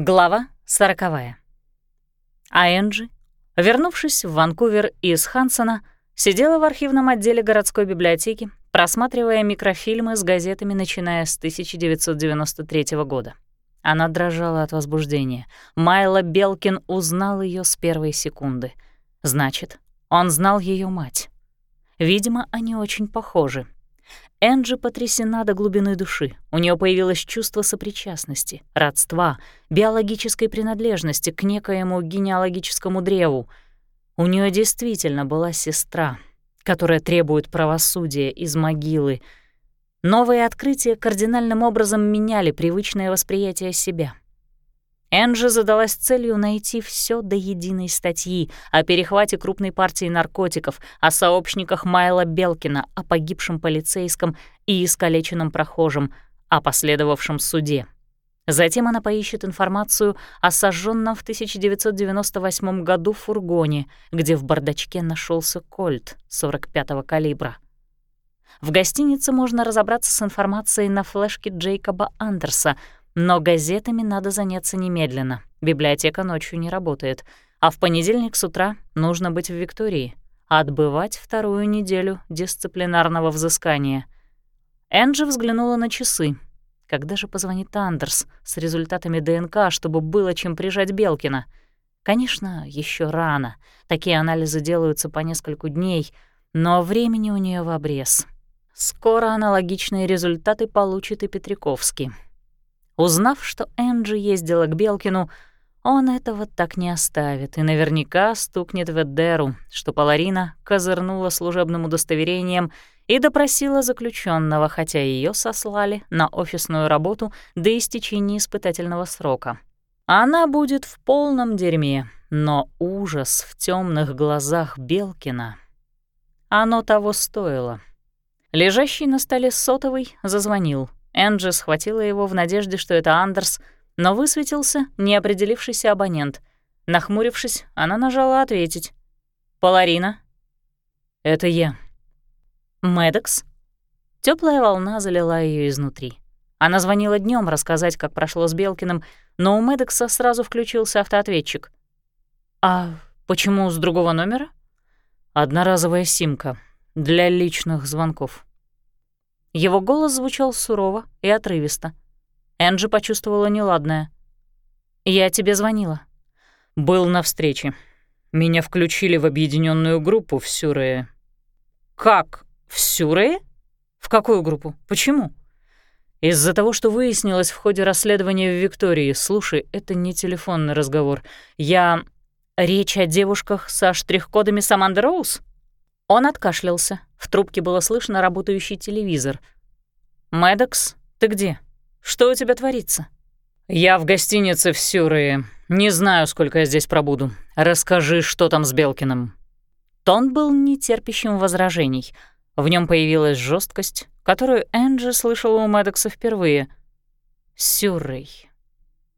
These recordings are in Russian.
Глава сороковая. А Энджи, вернувшись в Ванкувер из Хансона, сидела в архивном отделе городской библиотеки, просматривая микрофильмы с газетами, начиная с 1993 года. Она дрожала от возбуждения. Майло Белкин узнал ее с первой секунды. Значит, он знал ее мать. Видимо, они очень похожи — Энджи потрясена до глубины души. У нее появилось чувство сопричастности, родства, биологической принадлежности к некоему генеалогическому древу. У нее действительно была сестра, которая требует правосудия из могилы. Новые открытия кардинальным образом меняли привычное восприятие себя — Энджи задалась целью найти все до единой статьи о перехвате крупной партии наркотиков, о сообщниках Майла Белкина, о погибшем полицейском и искалеченном прохожем, о последовавшем суде. Затем она поищет информацию о сожженном в 1998 году фургоне, где в бардачке нашелся кольт 45-го калибра. В гостинице можно разобраться с информацией на флешке Джейкоба Андерса — но газетами надо заняться немедленно. Библиотека ночью не работает. А в понедельник с утра нужно быть в Виктории. Отбывать вторую неделю дисциплинарного взыскания. Энджи взглянула на часы. Когда же позвонит Андерс с результатами ДНК, чтобы было чем прижать Белкина? Конечно, еще рано. Такие анализы делаются по нескольку дней, но времени у нее в обрез. Скоро аналогичные результаты получит и Петриковский. Узнав, что Энджи ездила к Белкину, он этого так не оставит и наверняка стукнет в Эдеру, что Паларина козырнула служебным удостоверением и допросила заключенного, хотя ее сослали на офисную работу до истечения испытательного срока. Она будет в полном дерьме, но ужас в темных глазах Белкина. Оно того стоило. Лежащий на столе сотовый зазвонил — Энджи схватила его в надежде, что это Андерс, но высветился неопределившийся абонент. Нахмурившись, она нажала «Ответить». «Поларина?» «Это я». «Мэддокс?» Теплая волна залила ее изнутри. Она звонила днем рассказать, как прошло с Белкиным, но у Мэддокса сразу включился автоответчик. «А почему с другого номера?» «Одноразовая симка для личных звонков». Его голос звучал сурово и отрывисто. Энджи почувствовала неладное. «Я тебе звонила». «Был на встрече. Меня включили в объединенную группу в Сюрее». «Как? В Сюрее? В какую группу? Почему?» «Из-за того, что выяснилось в ходе расследования в Виктории. Слушай, это не телефонный разговор. Я... Речь о девушках со штрих-кодами Саманды Роуз?» Он откашлялся. В трубке было слышно работающий телевизор. «Мэддокс, ты где? Что у тебя творится?» «Я в гостинице в Сюрее. Не знаю, сколько я здесь пробуду. Расскажи, что там с Белкиным». Тон был нетерпящим возражений. В нем появилась жесткость, которую Энджи слышала у Мэддокса впервые. Сюррей.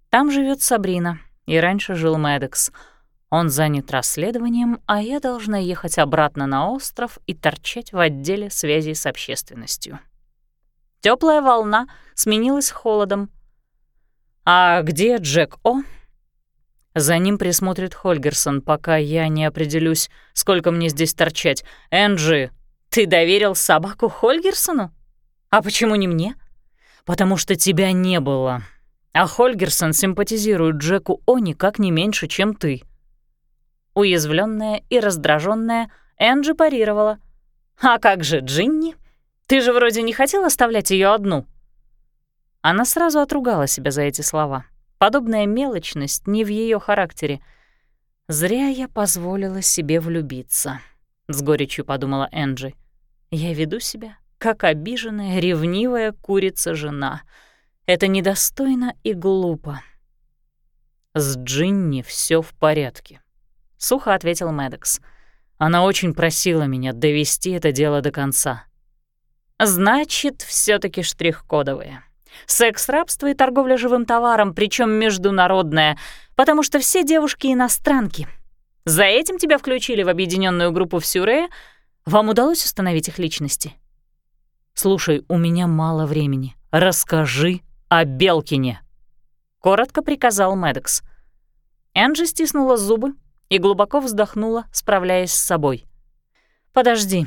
Там живет Сабрина, и раньше жил Мэддокс — он занят расследованием, а я должна ехать обратно на остров и торчать в отделе связи с общественностью. Теплая волна сменилась холодом. «А где Джек О?» За ним присмотрит Хольгерсон, пока я не определюсь, сколько мне здесь торчать. Энджи, ты доверил собаку Хольгерсону? А почему не мне? Потому что тебя не было. А Хольгерсон симпатизирует Джеку О никак не меньше, чем ты. Уязвленная и раздраженная, Энджи парировала. «А как же Джинни? Ты же вроде не хотел оставлять ее одну?» Она сразу отругала себя за эти слова. Подобная мелочность не в ее характере. «Зря я позволила себе влюбиться», — с горечью подумала Энджи. «Я веду себя, как обиженная, ревнивая курица-жена. Это недостойно и глупо». С Джинни все в порядке сухо ответил Медекс. Она очень просила меня довести это дело до конца. Значит, все таки штрих-кодовые. Секс-рабство и торговля живым товаром, причем международная, потому что все девушки иностранки. За этим тебя включили в объединенную группу в Сюре. Вам удалось установить их личности? Слушай, у меня мало времени. Расскажи о Белкине. — коротко приказал Мэддокс. Энджи стиснула зубы и глубоко вздохнула, справляясь с собой. «Подожди».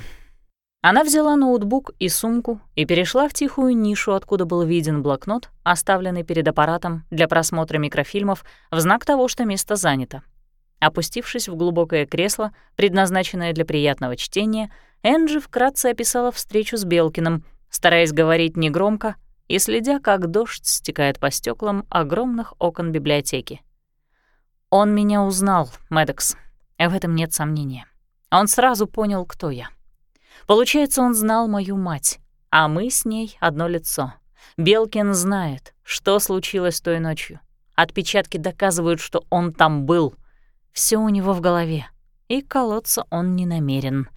Она взяла ноутбук и сумку и перешла в тихую нишу, откуда был виден блокнот, оставленный перед аппаратом для просмотра микрофильмов в знак того, что место занято. Опустившись в глубокое кресло, предназначенное для приятного чтения, Энджи вкратце описала встречу с Белкиным, стараясь говорить негромко и следя, как дождь стекает по стеклам огромных окон библиотеки. Он меня узнал, Медекс. В этом нет сомнения. Он сразу понял, кто я. Получается, он знал мою мать, а мы с ней одно лицо. Белкин знает, что случилось той ночью. Отпечатки доказывают, что он там был — все у него в голове, и колоться он не намерен.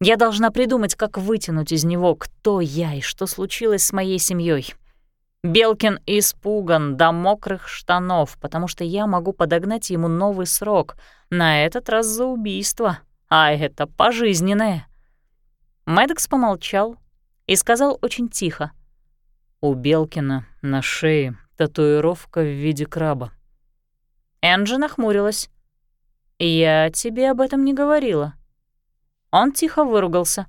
Я должна придумать, как вытянуть из него, кто я и что случилось с моей семьей. Белкин испуган до мокрых штанов, потому что я могу подогнать ему новый срок, на этот раз за убийство, а это пожизненное. Мэддокс помолчал и сказал очень тихо. У Белкина на шее татуировка в виде краба. Энджи нахмурилась. «Я тебе об этом не говорила». Он тихо выругался.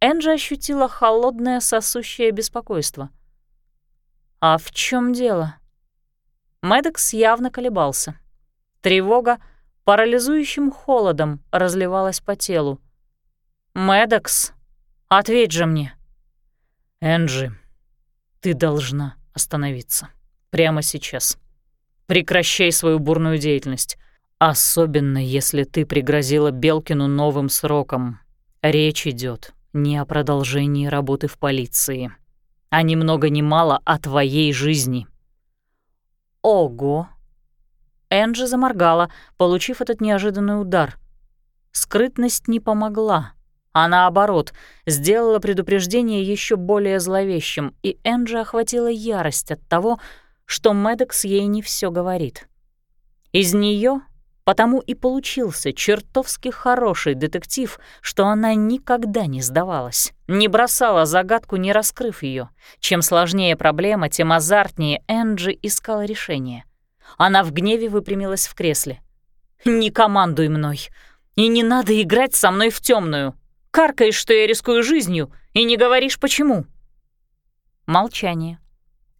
Энджи ощутила холодное сосущее беспокойство. «А в чем дело?» Мэддокс явно колебался. Тревога парализующим холодом разливалась по телу. «Мэддокс, ответь же мне!» «Энджи, ты должна остановиться. Прямо сейчас. Прекращай свою бурную деятельность. Особенно, если ты пригрозила Белкину новым сроком. Речь идет не о продолжении работы в полиции, а ни много ни мало о твоей жизни. Ого! Энджи заморгала, получив этот неожиданный удар. Скрытность не помогла, а наоборот, сделала предупреждение еще более зловещим, и Энджи охватила ярость от того, что Медекс ей не все говорит. Из нее Потому и получился чертовски хороший детектив, что она никогда не сдавалась, не бросала загадку, не раскрыв ее. Чем сложнее проблема, тем азартнее Энджи искала решение. Она в гневе выпрямилась в кресле. «Не командуй мной, и не надо играть со мной в темную. Каркаешь, что я рискую жизнью, и не говоришь, почему». Молчание.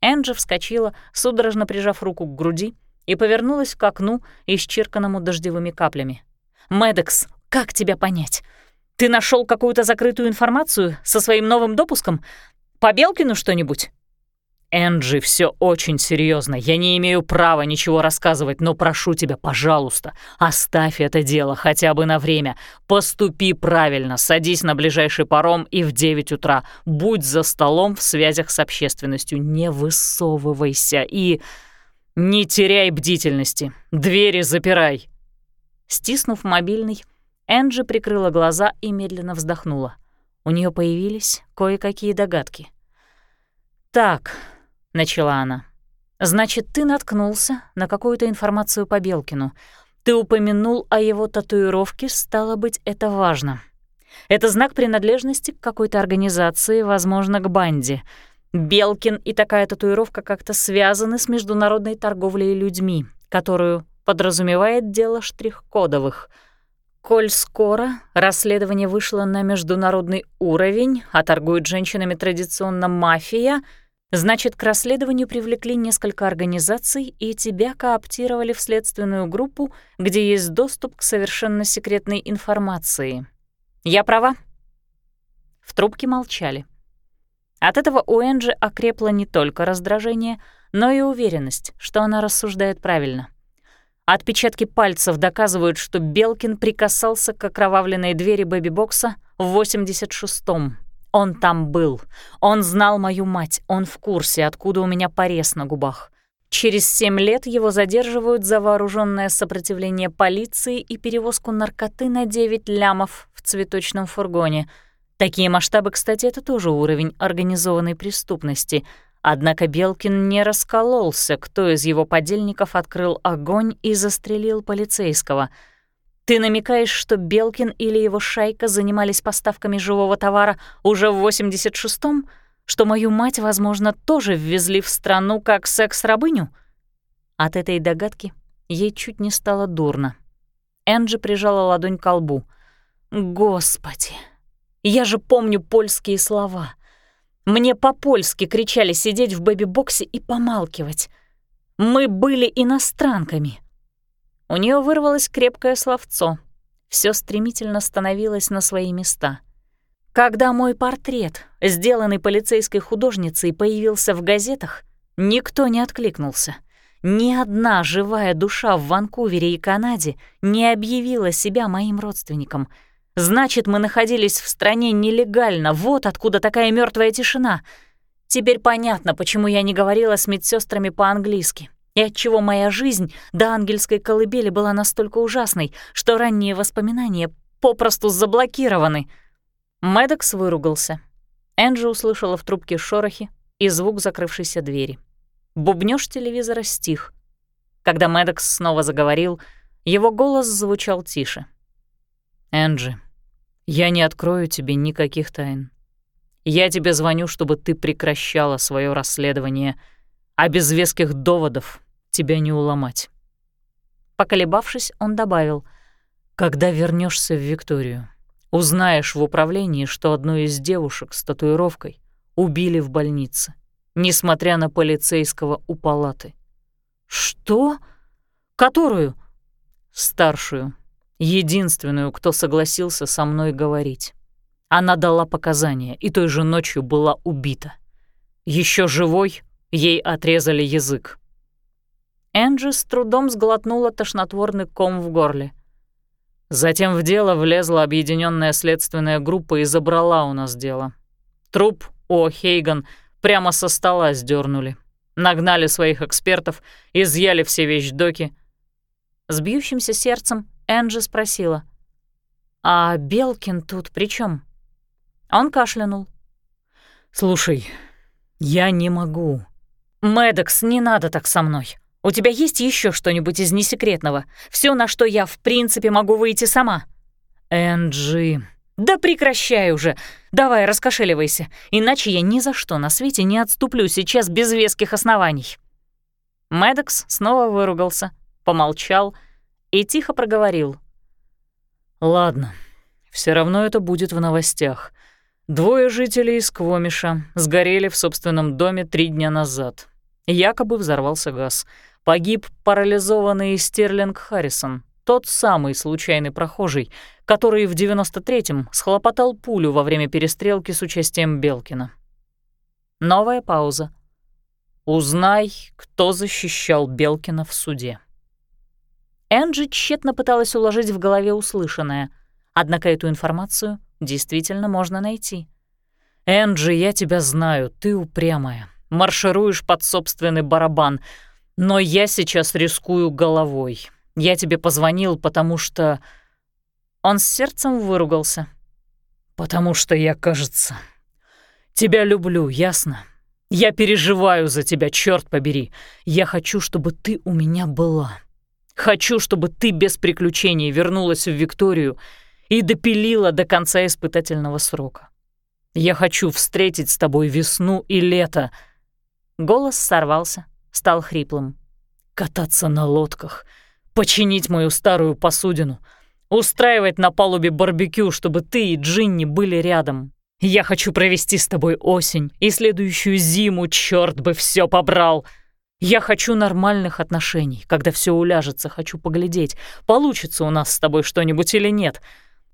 Энджи вскочила, судорожно прижав руку к груди, и повернулась к окну, исчерканному дождевыми каплями. «Мэддокс, как тебя понять? Ты нашел какую-то закрытую информацию со своим новым допуском? По Белкину что-нибудь?» «Энджи, все очень серьезно. Я не имею права ничего рассказывать, но прошу тебя, пожалуйста, оставь это дело хотя бы на время. Поступи правильно, садись на ближайший паром и в 9 утра. Будь за столом в связях с общественностью, не высовывайся и...» «Не теряй бдительности. Двери запирай». Стиснув мобильный, Энджи прикрыла глаза и медленно вздохнула. У нее появились кое-какие догадки. «Так», — начала она, — «значит, ты наткнулся на какую-то информацию по Белкину. Ты упомянул о его татуировке, стало быть, это важно. Это знак принадлежности к какой-то организации, возможно, к банде. Белкин и такая татуировка как-то связаны с международной торговлей людьми, которую подразумевает дело штрих-кодовых. Коль скоро расследование вышло на международный уровень, а торгует женщинами традиционно мафия, значит, к расследованию привлекли несколько организаций и тебя кооптировали в следственную группу, где есть доступ к совершенно секретной информации. Я права? В трубке молчали. От этого у Энджи окрепло не только раздражение, но и уверенность, что она рассуждает правильно. Отпечатки пальцев доказывают, что Белкин прикасался к окровавленной двери бэби-бокса в 86-м. Он там был. Он знал мою мать. Он в курсе, откуда у меня порез на губах. Через семь лет его задерживают за вооруженное сопротивление полиции и перевозку наркоты на 9 лямов в цветочном фургоне — Такие масштабы, кстати, это тоже уровень организованной преступности. Однако Белкин не раскололся, кто из его подельников открыл огонь и застрелил полицейского. Ты намекаешь, что Белкин или его шайка занимались поставками живого товара уже в 86-м? Что мою мать, возможно, тоже ввезли в страну как секс-рабыню? От этой догадки ей чуть не стало дурно. Энджи прижала ладонь к лбу. «Господи, я же помню польские слова. Мне по-польски кричали сидеть в бэби-боксе и помалкивать. Мы были иностранками». У нее вырвалось крепкое словцо. Все стремительно становилось на свои места. Когда мой портрет, сделанный полицейской художницей, появился в газетах, никто не откликнулся. Ни одна живая душа в Ванкувере и Канаде не объявила себя моим родственником. Значит, мы находились в стране нелегально, вот откуда такая мертвая тишина. Теперь понятно, почему я не говорила с медсестрами по-английски и отчего моя жизнь до ангельской колыбели была настолько ужасной, что ранние воспоминания попросту заблокированы. Мэддокс выругался. Энджи услышала в трубке шорохи и звук закрывшейся двери. Бубнёж телевизора стих. Когда Мэддокс снова заговорил, его голос звучал тише. «Энджи, я не открою тебе никаких тайн. Я тебе звоню, чтобы ты прекращала свое расследование, а без веских доводов тебя не уломать». Поколебавшись, он добавил, «Когда вернешься в Викторию, узнаешь в управлении, что одну из девушек с татуировкой убили в больнице, несмотря на полицейского у палаты». «Что? Которую?» «Старшую, единственную, кто согласился со мной говорить. Она дала показания и той же ночью была убита. Еще живой ей отрезали язык. Энджи с трудом сглотнула тошнотворный ком в горле. Затем в дело влезла объединенная следственная группа и забрала у нас дело. Труп О. Хейган прямо со стола сдернули. Нагнали своих экспертов, изъяли все вещдоки. С бьющимся сердцем Энджи спросила. «А Белкин тут при чем? Он кашлянул. «Слушай, я не могу». «Мэддокс, не надо так со мной. У тебя есть еще что-нибудь из несекретного? Все, на что я в принципе могу выйти сама?» «Энджи...» «Да прекращай уже! Давай, раскошеливайся, иначе я ни за что на свете не отступлю сейчас без веских оснований». Мэддокс снова выругался, помолчал и тихо проговорил. «Ладно, все равно это будет в новостях. Двое жителей из Квомиша сгорели в собственном доме три дня назад. Якобы взорвался газ. Погиб парализованный Стерлинг Харрисон, тот самый случайный прохожий, который в 93-м схлопотал пулю во время перестрелки с участием Белкина. Новая пауза. Узнай, кто защищал Белкина в суде. Энджи тщетно пыталась уложить в голове услышанное, однако эту информацию действительно можно найти. «Энджи, я тебя знаю, ты упрямая, маршируешь под собственный барабан, но я сейчас рискую головой. Я тебе позвонил, потому что...» Он с сердцем выругался. «Потому что я, кажется, тебя люблю, ясно? Я переживаю за тебя, черт побери. Я хочу, чтобы ты у меня была. Хочу, чтобы ты без приключений вернулась в Викторию и допилила до конца испытательного срока. Я хочу встретить с тобой весну и лето». Голос сорвался, стал хриплым. «Кататься на лодках, починить мою старую посудину, устраивать на палубе барбекю, чтобы ты и Джинни были рядом. Я хочу провести с тобой осень и следующую зиму, черт бы все побрал!» Я хочу нормальных отношений, когда все уляжется, хочу поглядеть, получится у нас с тобой что-нибудь или нет.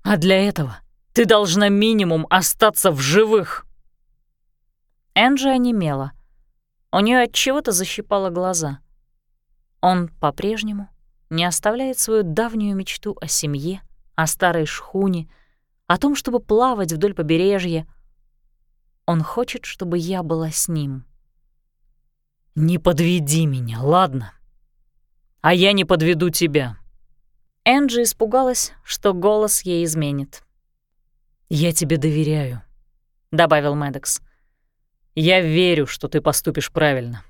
А для этого ты должна минимум остаться в живых. Энджи онемела. У нее от чего-то защипало глаза. Он по-прежнему не оставляет свою давнюю мечту о семье, о старой шхуне, о том, чтобы плавать вдоль побережья. Он хочет, чтобы я была с ним. «Не подведи меня, ладно? А я не подведу тебя». Энджи испугалась, что голос ей изменит. «Я тебе доверяю», — добавил Мэддокс. Я верю, что ты поступишь правильно.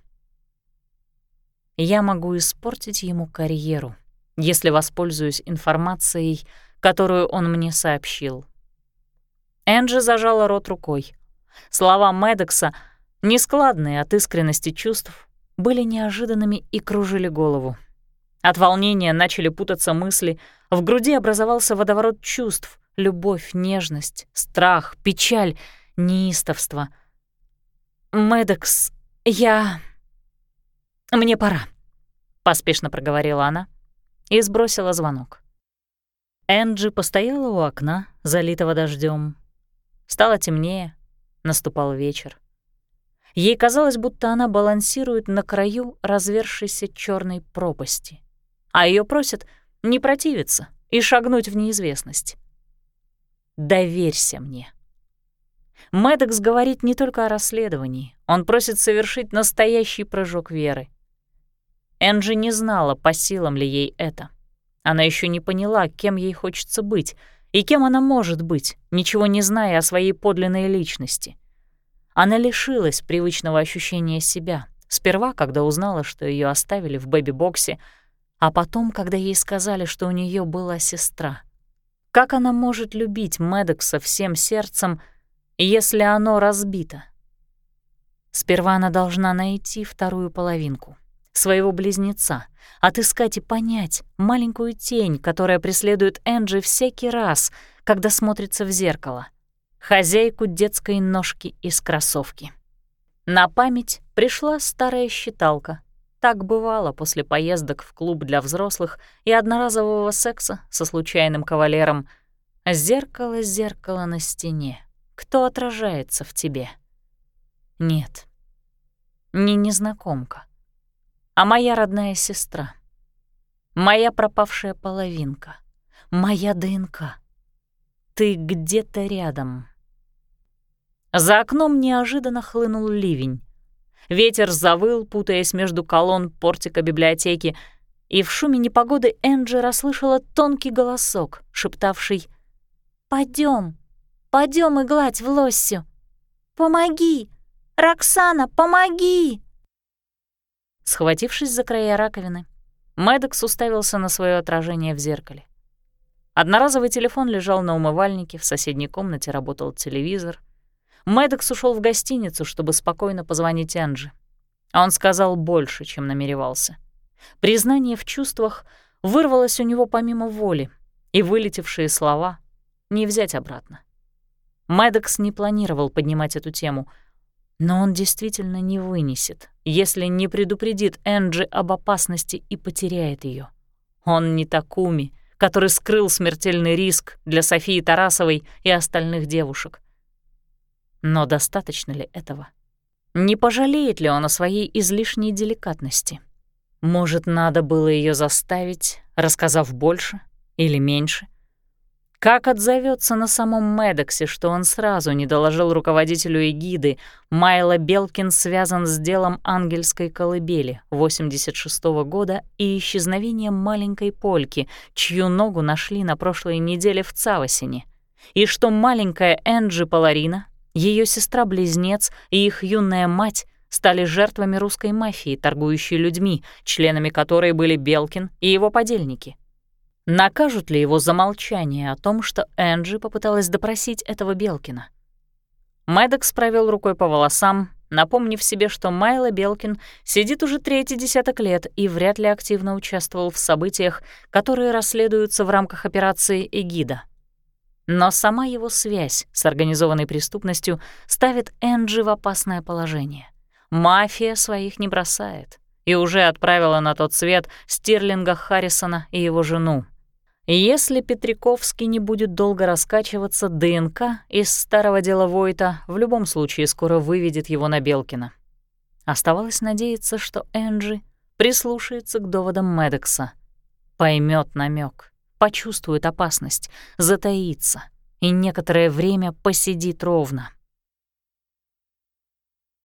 Я могу испортить ему карьеру, если воспользуюсь информацией, которую он мне сообщил. Энджи зажала рот рукой. Слова Медекса, нескладные от искренности чувств, были неожиданными и кружили голову. От волнения начали путаться мысли, в груди образовался водоворот чувств — любовь, нежность, страх, печаль, неистовство. «Мэддокс, я... мне пора», — поспешно проговорила она и сбросила звонок. Энджи постояла у окна, залитого дождем. Стало темнее, наступал вечер. Ей казалось, будто она балансирует на краю развершейся черной пропасти, а ее просят не противиться и шагнуть в неизвестность. «Доверься мне». Мэддокс говорит не только о расследовании, он просит совершить настоящий прыжок веры. Энджи не знала, по силам ли ей это. Она еще не поняла, кем ей хочется быть и кем она может быть, ничего не зная о своей подлинной личности. Она лишилась привычного ощущения себя, сперва, когда узнала, что ее оставили в бэби-боксе, а потом, когда ей сказали, что у нее была сестра. Как она может любить Медекса всем сердцем, если оно разбито? Сперва она должна найти вторую половинку — своего близнеца, отыскать и понять маленькую тень, которая преследует Энджи всякий раз, когда смотрится в зеркало, хозяйку детской ножки из кроссовки. На память пришла старая считалка. Так бывало после поездок в клуб для взрослых и одноразового секса со случайным кавалером. Зеркало, зеркало на стене. Кто отражается в тебе? Нет, не незнакомка а моя родная сестра, моя пропавшая половинка, моя ДНК. Ты где-то рядом. За окном неожиданно хлынул ливень. Ветер завыл, путаясь между колонн портика библиотеки, и в шуме непогоды Энджи расслышала тонкий голосок, шептавший «Пойдем, пойдем и гладь в лоссю! Помоги! Роксана, помоги!» Схватившись за края раковины, Мэддокс уставился на свое отражение в зеркале. Одноразовый телефон лежал на умывальнике, в соседней комнате работал телевизор. Мэддокс ушел в гостиницу, чтобы спокойно позвонить Энджи. Он сказал больше, чем намеревался. Признание в чувствах вырвалось у него помимо воли, и вылетевшие слова не взять обратно. Мэддокс не планировал поднимать эту тему — но он действительно не вынесет, если не предупредит Энджи об опасности и потеряет ее. Он не Такуми, который скрыл смертельный риск для Софии Тарасовой и остальных девушек. Но достаточно ли этого? Не пожалеет ли он о своей излишней деликатности? Может, надо было ее заставить, рассказав больше или меньше? Как отзовется на самом Медоксе, что он сразу не доложил руководителю эгиды, Майло Белкин связан с делом ангельской колыбели 86 -го года и исчезновением маленькой Польки, чью ногу нашли на прошлой неделе в Цавосине, и что маленькая Энджи Паларина, ее сестра-близнец и их юная мать стали жертвами русской мафии, торгующей людьми, членами которой были Белкин и его подельники — Накажут ли его за молчание о том, что Энджи попыталась допросить этого Белкина? Мэддокс провел рукой по волосам, напомнив себе, что Майло Белкин сидит уже третий десяток лет и вряд ли активно участвовал в событиях, которые расследуются в рамках операции «Эгида». Но сама его связь с организованной преступностью ставит Энджи в опасное положение. Мафия своих не бросает и уже отправила на тот свет Стерлинга Харрисона и его жену, если Петриковский не будет долго раскачиваться, ДНК из старого дела Войта в любом случае скоро выведет его на Белкина. Оставалось надеяться, что Энджи прислушается к доводам Медекса, поймет намек, почувствует опасность, затаится и некоторое время посидит ровно —